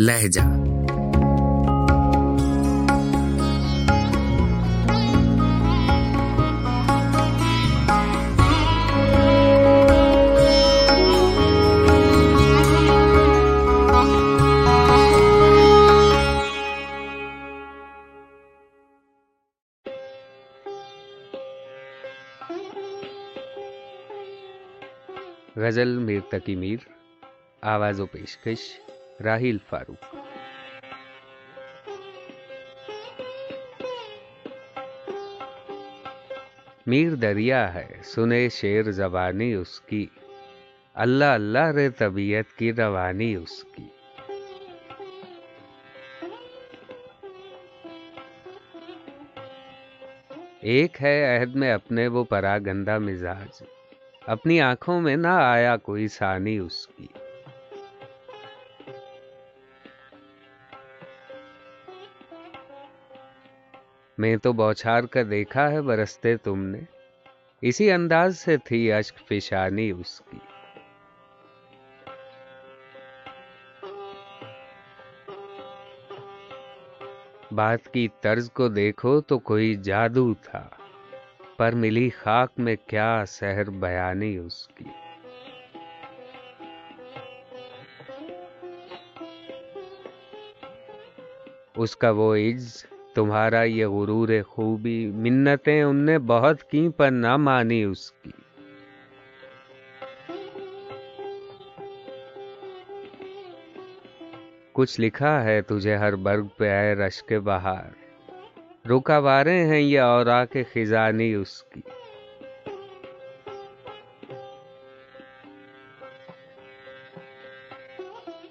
لہجہ۔ غزل میر تقی میر آواز و پیشکش۔ راہیل فاروق۔ میر دریا ہے، سنے شیر زبانی اس کی۔ اللہ اللہ رے طبیعت کی روانی اس کی۔ ایک ہے عہد میں اپنے وہ پرا گندا مزاج۔ اپنی آنکھوں میں نہ آیا کوئی ثانی اس کی۔ میں تو بوچھار کا دیکھا ہے برستے تم نے۔ اسی انداز سے تھی اشک پیشانی اس کی۔ بات کی طرز کو دیکھو تو کوئی جادو تھا، پر ملی خاک میں کیا سحر بیانی اس کی۔ اس کا وہ عز تمہارا یہ غرور خوبی، منتیں ان نے بہت کی پر نہ مانی اس کی۔ کچھ لکھا ہے تجھے ہر برگ پہ اے رش کے بہار۔ رکاوارے ہیں یہ اورا کے خزانی اس کی۔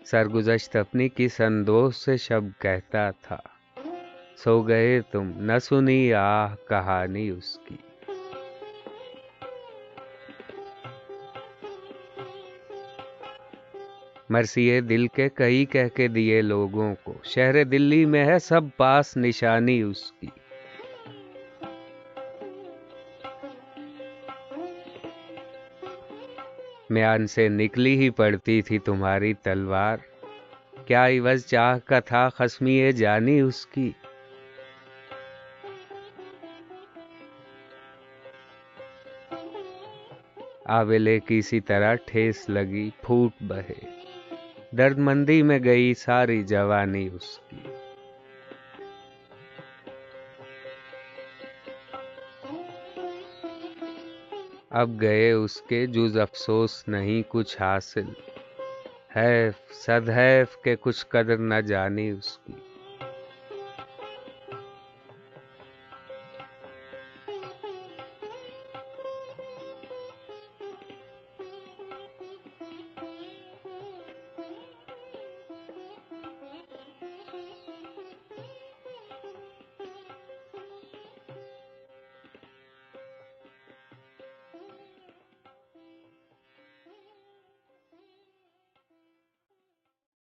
سرگزشت اپنی کی سندوش سے شب کہتا تھا۔ سو گئے تم، نہ سنی آہ کہانی اس کی۔ مرثیے دل کے کئی کہہ کے دیے لوگوں کو، شہر دلی میں ہے سب پاس نشانی اس کی۔ میان سے نکلی ہی پڑتی تھی تمہاری تلوار۔ کیا عوض چاہ کا تھا خسمی جانی اس کی۔ آویلے کسی طرح ٹھیس لگی، پھوٹ بہے۔ درد مندی میں گئی ساری جوانی اس کی۔ اب گئے اس کے، جز افسوس نہیں کچھ حاصل۔ ہے سدحیف کے کچھ قدر نہ جانی اس کی۔